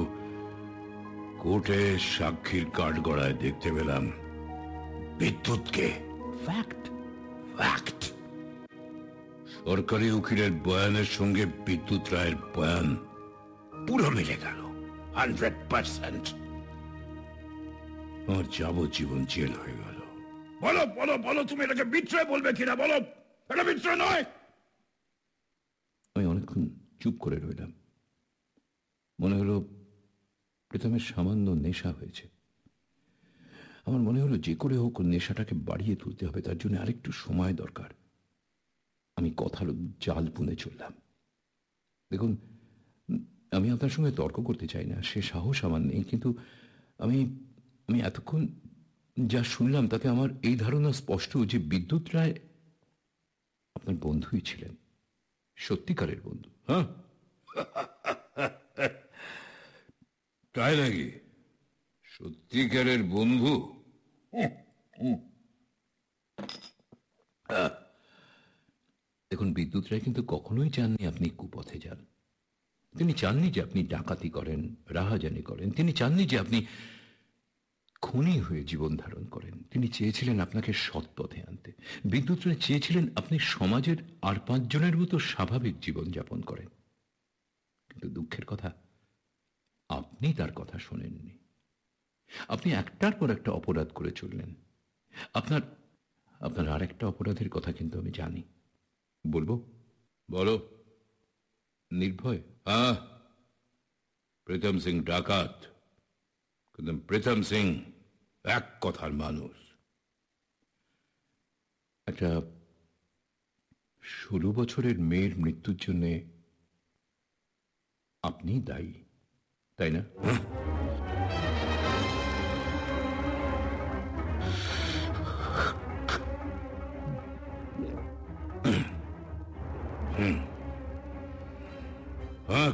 কোর্টে সাক্ষীর কাঠ গড়ায় দেখতে পেলাম। বিদ্যুৎকে। ফ্যাক্ট ফ্যাক্ট সরকারি উকিলের বয়ানের সঙ্গে বিদ্যুৎ রায়ের বয়ান পুরো মিলে গেল হান্ড্রেড পার্সেন্ট। আমার যাবজ্জীবন জেল হয়ে গেল। বলো বলো বলো তুমি এটাকে বিচ্ছয় বলবে কিনা বলো। এটা বিচ্ছয় নয়। আমি অনেকক্ষণ চুপ করে রইলাম। মনে হলো প্রথমে সামান্য নেশা হয়েছে। আমার মনে হলো যে করে হোক নেশাটাকে বাড়িয়ে তুলতে হবে, তার জন্য আরেকটু সময় দরকার। আমি কথার জাল বুনে চললাম। দেখুন, আমি আপনার সঙ্গে তর্ক করতে চাই না, সে সাহস আমার নেই, কিন্তু আমি আমি এতক্ষণ যা শুনলাম তাতে আমার এই ধারণা স্পষ্ট যে বিদ্যুৎ রায় আপনার বন্ধুই ছিলেন, সত্যিকারের বন্ধু হ্যাঁ? তাই নাকি? সত্যিকারের বন্ধু? দেখুন বিদ্যুৎ রায় কিন্তু কখনোই চাননি আপনি কুপথে যান। তিনি চাননি যে আপনি ডাকাতি করেন, রাহাজানি করেন। তিনি চাননি যে আপনি খুনি হয়ে জীবন ধারণ করেন। তিনি চেয়েছিলেন আপনাকে সৎ পথে আনতে। বিদ্যুৎ রায় চেয়েছিলেন আপনি সমাজের আর পাঁচজনের মতো স্বাভাবিক জীবন যাপন করেন। কিন্তু দুঃখের কথা, আপনি তার কথা শোনেননি। আপনি একটার পর একটা অপরাধ করে চললেন। আপনার আপনার আর একটা অপরাধের কথা কিন্তু আমি জানি। বলব? বলো। নির্ভয়? হ্যাঁ। প্রীতম সিং ডাকাত। কিন্তু প্রীতম সিং এক কথার মানুষ। একটা ষোলো বছরের মেয়ের মৃত্যুর জন্য আপনি দায়ী তাই না?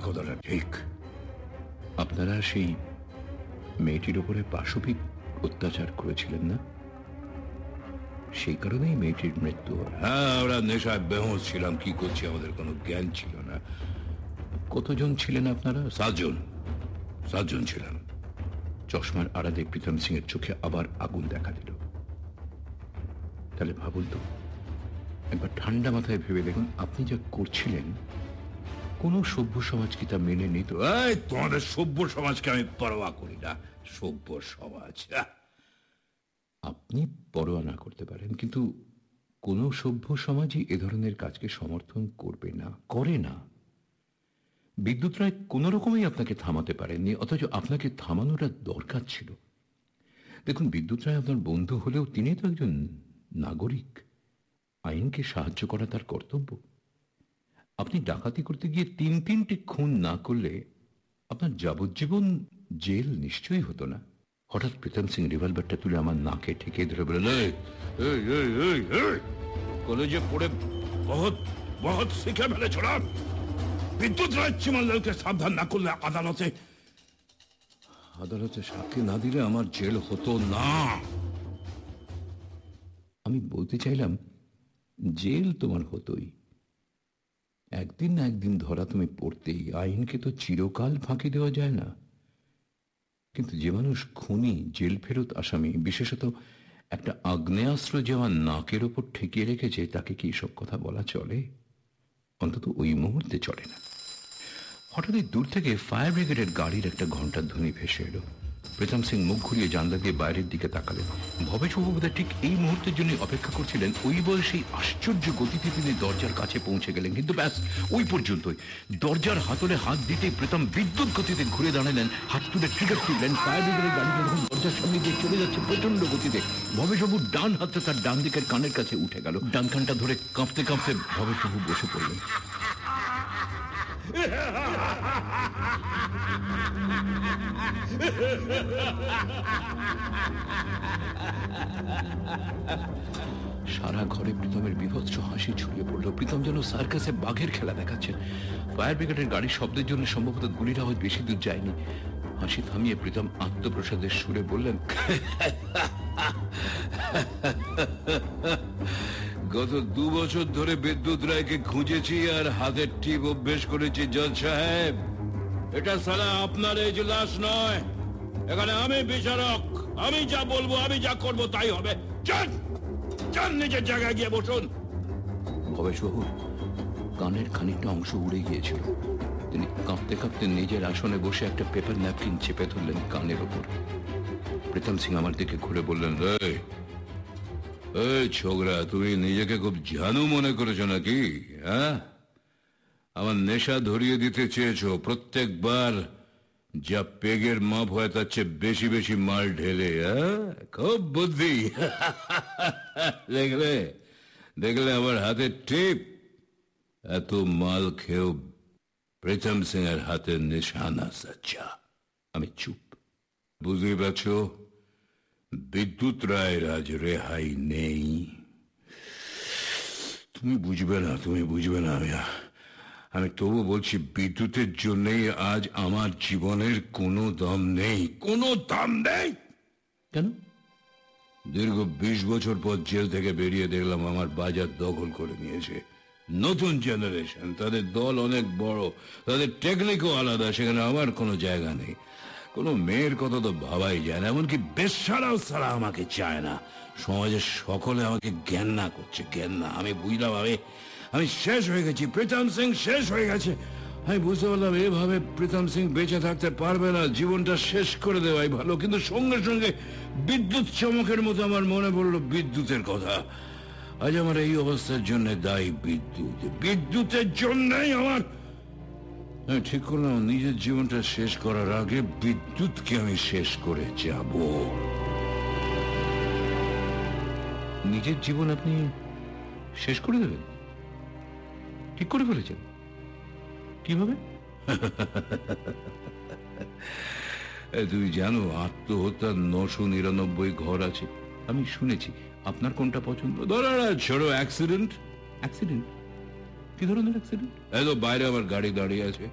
কথাটা ঠিক। আপনারা সেই মেয়েটির উপরে পাশবিক অত্যাচার করেছিলেন না? সেই কারণেই মেয়েটির মৃত্যু হ্যাঁ। আমরা নেশায় বেহস ছিলাম কি করছি আমাদের কোনো জ্ঞান ছিল না। কতজন ছিলেন আপনারা? সাতজন। সাতজন ছিলাম। চশমার আড়ালে প্রীতম সিং এর চোখে আবার আগুন দেখা দিল। তাহলে ভাবুন তো একবার ঠান্ডা মাথায় ভেবে দেখুন আপনি যা করছিলেন কোন সভ্য সমাজ কি তা মেনে নিত এই তোমাদের সভ্য সমাজকে আমি পরোয়া করি না। সভ্য সমাজ আপনি পরোয়া না করতে পারেন কিন্তু কোন সভ্য সমাজই এ ধরনের কাজকে সমর্থন করবে না করে না। বিদ্যুৎ রায় কোন রকমই আপনাকে থামাতে পারেননি অথচ আপনাকে থামানোটা দরকার ছিল। দেখুন বিদ্যুৎ রায় আপনার বন্ধু হলেও তিনি তো একজন নাগরিক। আইনকে সাহায্য করা তার কর্তব্য। আপনি ডাকাতি করতে গিয়ে তিন তিনটি খুন না করলে আপনার যাবজ্জীবন জেল নিশ্চয়ই হতো না। হঠাৎ প্রীতম সিং রিভলভারটা তুলে আমার নাকে ঠেকে ধরে বললেন "এই, এই, এই, এই, এই, কলেজে পড়ে বহুত বহুত শিখে ফেলেছ না? বিদ্যুৎ রায় চিমাল্লালকে সাবধান না করলে আদালতে আদালতে সাক্ষী না দিলে আমার জেল হতো না? আমি বলতে চাইলাম জেল তোমার হতোই। একদিন না একদিন ধরা তুমি পড়তেই, আইনকে তো চিরকাল ফাঁকি দেওয়া যায় না। কিন্তু যে মানুষ খুনি, জেল ফেরত আসামি, বিশেষত একটা আগ্নেয়াস্ত্র যে আমার নাকের ওপর ঠেকিয়ে রেখেছে, তাকে কি সব কথা বলা চলে? অন্তত ওই মুহূর্তে চলে না। হঠাৎই দূর থেকে ফায়ার ব্রিগেডের গাড়ির একটা ঘণ্টার ধ্বনি ভেসে এলো। প্রীতম সিং মুখ ঘুরিয়ে জানলা দিয়ে বাইরের দিকে তাকালেন। ভবেশ বাবু ঠিক এই মুহূর্তের জন্য অপেক্ষা করছিলেন। ওই বয়সেই আশ্চর্য গতিতে তিনি দরজার কাছে পৌঁছে গেলেন। কিন্তু ব্যাস, ওই পর্যন্তই। দরজার হাতলে হাত দিতেই প্রীতম বিদ্যুৎ গতিতে ঘুরে দাঁড়ালেন, হাত তুলে ট্রিগার তুললেন ফায়ার ব্রিগেডের গাড়িটা যখন দরজার সামনে দিয়ে চলে যাচ্ছে প্রচণ্ড গতিতে। ভবেশবাবুর ডান হাতটা তার ডান দিকের কানের কাছে উঠে গেল। ডান কানটা ধরে কাঁপতে কাঁপতে ভবেশবাবু বসে পড়লেন। সারা ঘরে প্রীতমের বিভৎস হাসি ছড়িয়ে পড়ল। প্রীতম যেন সার্কাসে বাঘের খেলা দেখাচ্ছেন ফায়ার ব্রিগেডের গাড়ির শব্দের জন্য সম্ভবত গুলির আওয়াজ বেশি দূর যায়নি। হাসি থামিয়ে প্রীতম আত্মপ্রসাদের সুরে বললেন গত দু বছর ধরে বিদ্যুৎ রায়কে খুঁজেছি আর হাতের টিপ অভ্যেস করেছি জজ সাহেব। এটা সালা আপনার এই লাশ নয়। এখানে আমি বিচারক। আমি যা বলব, আমি যা করব তাই হবে। যান নিজের জায়গায় গিয়ে বসুন। ভবেশবাবু কানের খানিকটা অংশ উড়ে গিয়েছিল। তিনি কাঁপতে কাঁপতে নিজের আসনে বসে একটা পেপার ন্যাপকিন চেপে ধরলেন কানের ওপর। প্রীতম সিং আমার দিকে ঘুরে বললেন, এই এই ছোকরা, তুমি নিজেকে খুব জানু মনে করেছ নাকি হ্যাঁ? আমার নেশা ধরিয়ে দিতে চেয়েছো, প্রত্যেকবার যা পেগের মাপ হয় তার চেয়ে বেশি বেশি মাল ঢেলে হ্যাঁ? খুব বুদ্ধি। দেখলে দেখলে আমার হাতের টিপ। এত মাল খেয়েও প্রীতম সিং এর হাতের নিশানা সাচ্চা। আমি চুপ। বুঝতেই পারছ? বিদ্যুৎ রায়ের আজ রেহাই নেই। তুমি বুঝবে না তুমি বুঝবে না আমি আমি তবু বলছি বিদ্যুতের জন্যই আজ আমার জীবনের কোনো দাম নেই। কোনো দাম নেই! কেন? দীর্ঘ বিশ বছর পর জেল থেকে বেরিয়ে দেখলাম আমার বাজার দখল করে নিয়েছে। নতুন জেনারেশন তাদের দল অনেক বড় তাদের টেকনিকও আলাদা সেখানে আমার কোনো জায়গা নেই। কোনো মেয়ের কথা তো ভাবাই যায় না, এমনকি বেশারাও ছাড়া আমাকে চায় না। সমাজের সকলে আমাকে জ্ঞান না করছে, জ্ঞান না। আমি বুঝলাম, আমি আমি শেষ হয়ে গেছি। প্রীতম সিং শেষ হয়ে গেছে। আমি বুঝতে পারলাম, এভাবে প্রীতম সিং বেঁচে থাকতে পারবে না। জীবনটা শেষ করে দেওয়াই ভালো। কিন্তু সঙ্গে সঙ্গে বিদ্যুৎ চমকের মতো আমার মনে পড়ল বিদ্যুতের কথা। আজ আমার এই অবস্থার জন্য দায়ী বিদ্যুৎ। বিদ্যুতের জন্যই আমার আমি ঠিক করলাম নিজের জীবনটা শেষ করার আগে বিদ্যুৎকে আমি শেষ করে যাব। নিজের জীবন আপনি শেষ করে দেবেন? ঠিক করে ফেলেছেন। কীভাবে? তুমি জানো আত্মহত্যার নশো নিরানব্বই ঘর আছে। আমি শুনেছি আপনার কোনটা পছন্দ? ধরো ছোট অ্যাক্সিডেন্ট অ্যাক্সিডেন্ট কি ধরনের অ্যাক্সিডেন্ট এই তো বাইরে আবার গাড়ি দাঁড়িয়ে আছে।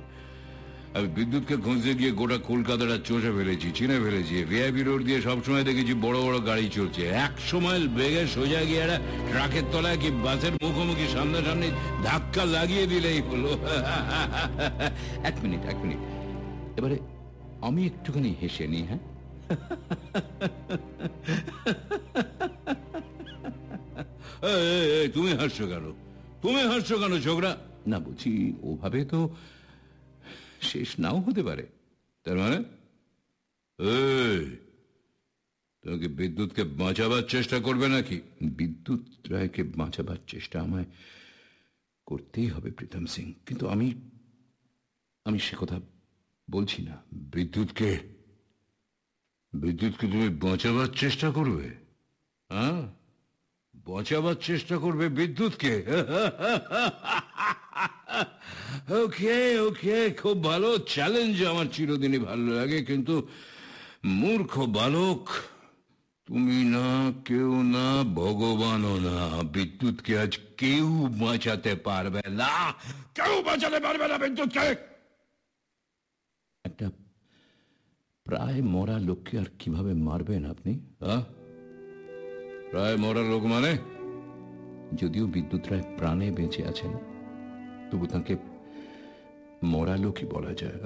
আমি বিদ্যুৎকে খুঁজতে গিয়ে গোটা কলকাতাটা চষে ফেলেছি চিনে ফেলেছি। ভিআইপি রোড দিয়ে সবসময় দেখেছি বড় বড় গাড়ি চলছে। একশো মাইল বেগে সোজা গিয়ে একটা ট্রাকের তলায় কি বাসের মুখোমুখি সামনাসামনি ধাক্কা লাগিয়ে দিলেই হলো। এক মিনিট এক মিনিট। এবারে আমি একটুখানি হেসে নিই হ্যাঁ? তুমি হাসছো কেন? তুমি হাসছো কেন ছোকরা না বলছি ওভাবে তো শেষ নাও হতে পারে। তার মানে? এই, তুমি কি বিদ্যুৎকে বাঁচাবার চেষ্টা করবে নাকি? বিদ্যুৎ রায়কে বাঁচাবার চেষ্টা আমায় করতেই হবে প্রীতম সিং। কিন্তু আমি আমি সে কথা বলছি না। বিদ্যুৎকে? বিদ্যুৎকে তুমি বাঁচাবার চেষ্টা করবে? হ্যাঁ? বাঁচাবার চেষ্টা করবে বিদ্যুৎকে। ওকে ওকে, খুব ভালো। চ্যালেঞ্জ আমার চিরদিনই ভালো লাগে, কিন্তু মূর্খ বালক, তুমি না, কেউ না, ভগবানও না। বিদ্যুৎকে আজ কেউ বাঁচাতে পারবে না। কেউ বাঁচাতে পারবে না বিদ্যুৎকে। একটা প্রায় মরা লোককে আর কীভাবে মারবেন আপনি হ্যাঁ প্রায় মরা লোক মানে? যদিও বিদ্যুৎ রায় প্রাণে বেঁচে আছেন তবু তাকে মরা লোকই বলা যায়।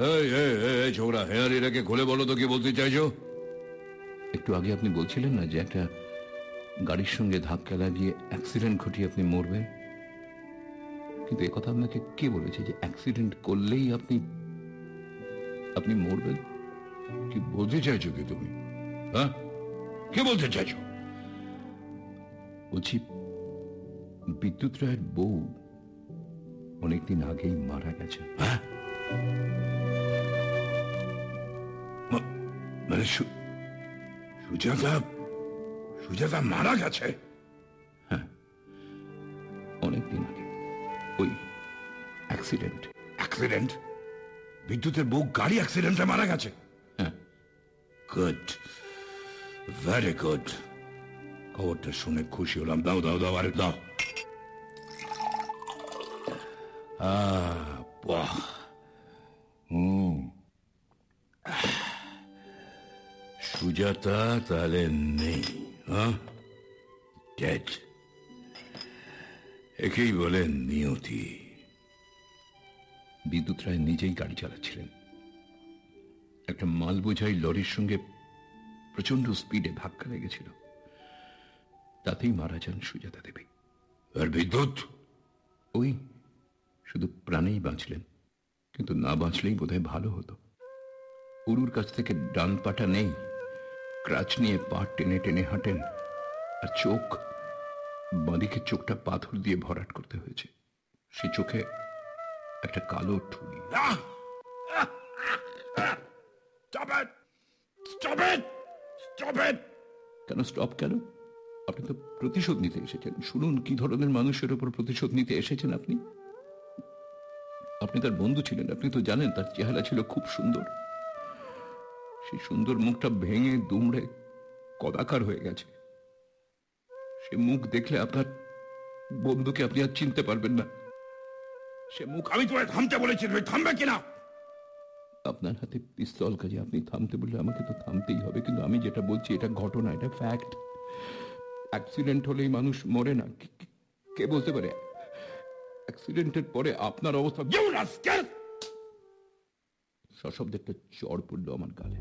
ছোকরা হেয়ার এটাকে খুলে বলো তো কি বলতে চাইছো? একটু আগে আপনি বলছিলেন না যে একটা গাড়ির সঙ্গে ধাক্কা লাগিয়ে অ্যাক্সিডেন্ট ঘটিয়ে আপনি মরবেন? কিন্তু কথা আপনাকে কে বলেছে যে অ্যাক্সিডেন্ট করলেই আপনি আপনি মরবেন? কি বলতে চাইছো কি তুমি? হ্যাঁ? কি বলতে চাইছো? বলছি বিদ্যুৎ রায়ের বউ অনেকদিন আগেই মারা গেছে। হ্যাঁ? মানে সুজাতা সুজাতা মারা গেছে? হ্যাঁ অনেকদিন আগে। ওই অ্যাক্সিডেন্ট অ্যাক্সিডেন্ট বিদ্যুতের বউ গাড়ি অ্যাক্সিডেন্টে মারা গেছে? হ্যাঁ। গুড ভেরি গুড খবরটা শুনে খুশি হলাম। দাও দাও দাও, আরে দাও। বাহ। সুজাতা তাহলে নেই হ্যাঁ? একেই বলেন নিয়তি। বিদ্যুৎ রায় নিজেই গাড়ি চালাচ্ছিলেন। একটা মাল বোঝাই লরির সঙ্গে প্রচণ্ড স্পিডে ধাক্কা লেগেছিল। তাতেই মারা যান সুজাতা দেবী আর বিদ্যুৎ ওই শুধু প্রাণেই বাঁচলেন কিন্তু না বাঁচলেই বোধহয় ভালো হতো উরুর কাছ থেকে ডান পাটা নেই ক্রাচ নিয়ে পা টেনে টেনে হাঁটেন আর চোখ বাঁদিকে চোখটা পাথর দিয়ে ভরাট করতে হয়েছে সে চোখে একটা কালো ঠুলি! কেন স্টপ কেন আপনি তো প্রতিশোধ নিতে এসেছেন। শুনুন, কি ধরনের মানুষের উপর প্রতিশোধ নিতে এসেছেন আপনি? আপনি তার বন্ধু ছিলেন, আপনি তো জানেন, তার চেহারা ছিল খুব সুন্দর। সেই সুন্দর মুখটা ভেঙে দুমড়ে কদাকার হয়ে গেছে। সে মুখ দেখলে আপনার বন্ধুকে আপনি আর চিনতে পারবেন না। সে মুখ আমি তোমায় থামতে বলেছি, তুমি থামবে কিনা? আপনার হাতে পিস্তল কাজে আপনি থামতে বললে আমাকে তো থামতেই হবে, কিন্তু আমি যেটা বলছি এটা ঘটনা, এটা ফ্যাক্ট অ্যাক্সিডেন্ট হলেই মানুষ মরে না। কে- বলতে পারে? অ্যাক্সিডেন্টের পরে আপনার অবস্থা! সশব্দে একটা চড় পড়ল আমার গালে।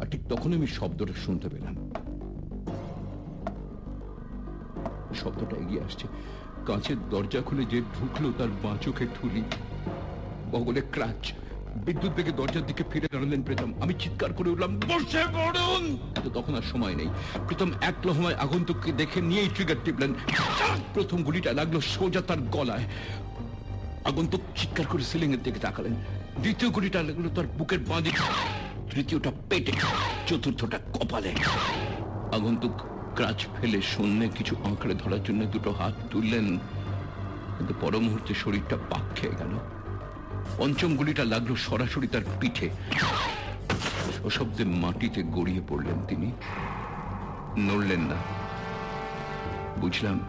আর ঠিক তখন আমি শব্দটা শুনতে পেলাম। শব্দটা এগিয়ে আসছে। কাঁচের দরজা খুলে যে ঢুকলো তার বাঁ চোখে ঠুলি বগলে ক্রাচ। বিদ্যুৎ বেগে দরজার দিকে ফিরে দাঁড়ালেন প্রীতম। আমি চিৎকার করে উঠলাম, বসে পড়ুন! তখন আর সময় নেই। প্রীতম এক লহমায় আগন্তুককে দেখে নিয়েই ট্রিগার টিপলেন। প্রথম গুলিটা লাগল সোজা তার গলায়। আগন্তুক চিৎকার করে সিলিং এর দিকে তাকালেন। দ্বিতীয় গুলিটা লাগল তার বুকের বাঁ দিকে তৃতীয়টা পেটে, চতুর্থটা কপালে। আগন্তুক ক্রাচ ফেলে শূন্যে কিছু আঁকড়ে ধরার জন্য দুটো হাত তুললেন। কিন্তু পর মুহূর্তে শরীরটা পাক খেয়ে গেল। পঞ্চম গুলিটা লাগল সরাসরি তার পিঠে। সশব্দে মাটিতে গড়িয়ে পড়লেন তিনি। নড়লেন না। বুঝলাম,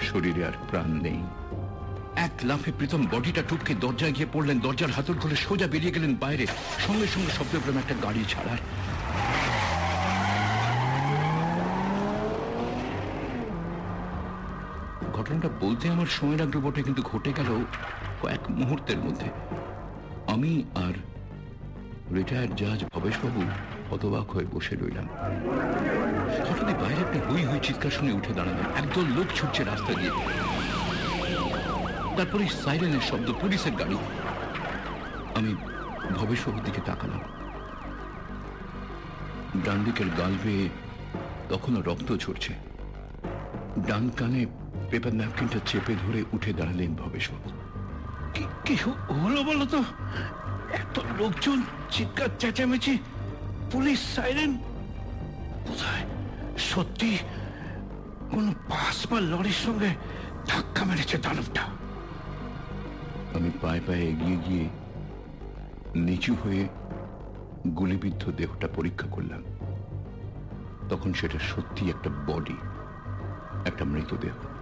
শরীরে আর প্রাণ নেই। এক লাফে প্রীতম বডিটা টুটকে দরজায় গিয়ে পড়লেন। দরজার হাতল খুলে সোজা বেরিয়ে গেলেন বাইরে। সঙ্গে সঙ্গে শব্দ পেলাম একটা গাড়ি ছাড়ার ঘটনাটা বলতে আমার সময় লাগবে বটে, কিন্তু ঘটে গেল কয়েক মুহূর্তের মধ্যে। আমি আর রিটায়ার্ড জাজ ভবেশবাবু হতবাক হয়ে বসে রইলাম। হঠাৎ বাইরে একটা হই হই চিৎকার শুনে উঠে দাঁড়ালাম। একদল লোক ছুটছে রাস্তা দিয়ে। তারপরে সাইরেনের শব্দ, পুলিশের গাড়ি। আমি ভবেশবাবুর দিকে তাকালাম। ডান দিকের গাল বেয়ে তখনও রক্ত ঝরছে। ডান কানে পেপার ন্যাপকিনটা চেপে ধরে উঠে দাঁড়ালেন ভবেশবাবু। হলো এত লোকজন, চিৎকার, চেঁচামেচি, পুলিশ সাইরেন। কোথায়? সত্যি কোন বা লরির সঙ্গে ধাক্কা মেরেছে দানবটা। আমি পায়ে পায়ে এগিয়ে গিয়ে নিচু হয়ে গুলিবিদ্ধ দেহটা পরীক্ষা করলাম। তখন সেটা সত্যি একটা বডি, একটা মৃতদেহ।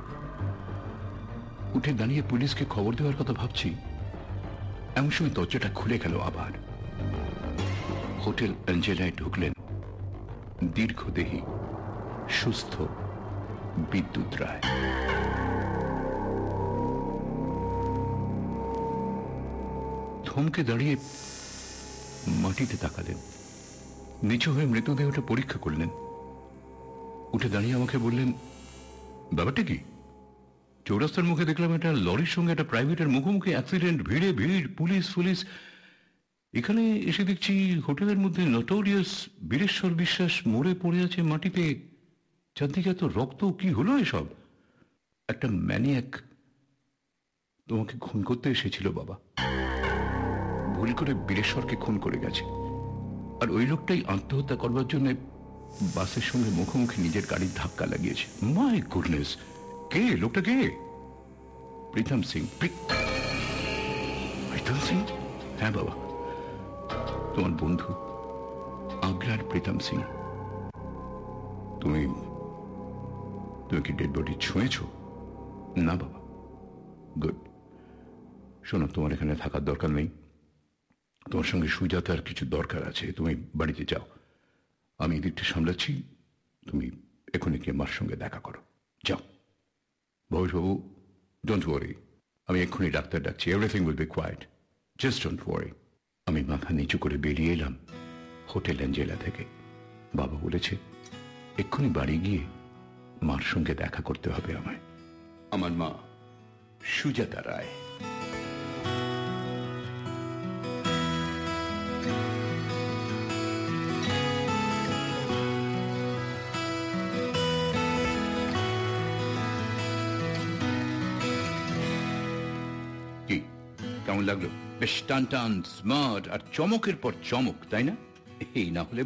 উঠে দাঁড়িয়ে পুলিশকে খবর দেওয়ার কথা ভাবছি, এমন সময় দরজাটা খুলে গেল আবার। হোটেল অ্যাঞ্জেলায় ঢুকলেন দীর্ঘদেহী, সুস্থ বিদ্যুৎ রায়। থমকে দাঁড়িয়ে মাটিতে তাকালেন। নিচু হয়ে মৃতদেহটা পরীক্ষা করলেন। উঠে দাঁড়িয়ে আমাকে বললেন, ব্যাপারটা কি? চৌরাস্তার মুখে দেখলাম একটা লরির সঙ্গে একটা প্রাইভেটের মুখোমুখি অ্যাক্সিডেন্ট ভিড়ে ভিড়, পুলিশ পুলিশ এখানে এসে দেখছি হোটেলের মধ্যে নটোরিয়াস বীরেশ্বর বিশ্বাস মরে পড়ে আছে মাটিতে। চারদিকে এত রক্ত, কি হলো এসব? একটা ম্যানিয়াক তোমাকে খুন করতে এসেছিল, বাবা। ভুল করে বীরেশ্বরকে খুন করে গেছে। আর ওই লোকটাই আত্মহত্যা করবার জন্য বাসের সঙ্গে মুখোমুখি নিজের গাড়ির ধাক্কা লাগিয়েছে। মাই গুডনেস কে? লোকটা কে? প্রীতম সিং প্রীতম সিং? হ্যাঁ বাবা। তোমার বন্ধু আগ্রার প্রীতম সিং। তুমি তুমি কি ডেড বডি ছুঁয়েছ? না বাবা। গুড শোনো, তোমার এখানে থাকার দরকার নেই। তোমার সঙ্গে সুজাতার কিছু দরকার আছে। তুমি বাড়িতে যাও। আমি এদিকটা সামলাচ্ছি। তুমি এখনই গিয়ে মার সঙ্গে দেখা করো। যাও। ভবিষ্যবাবু ডোন্ট ওয়ারি আমি এক্ষুনি ডাক্তার ডাকছি। Everything will be quite just don't worry আমি মাথা নিচু করে বেরিয়ে এলাম হোটেল অ্যাঞ্জেলা থেকে। বাবা বলেছে, এক্ষুনি বাড়ি গিয়ে মার সঙ্গে দেখা করতে হবে আমায়। আমার মা সুজাতা রায়। লাগল। বেশ টান টান স্মার্ট আর চমকের পর চমক তাই না? এই না হলে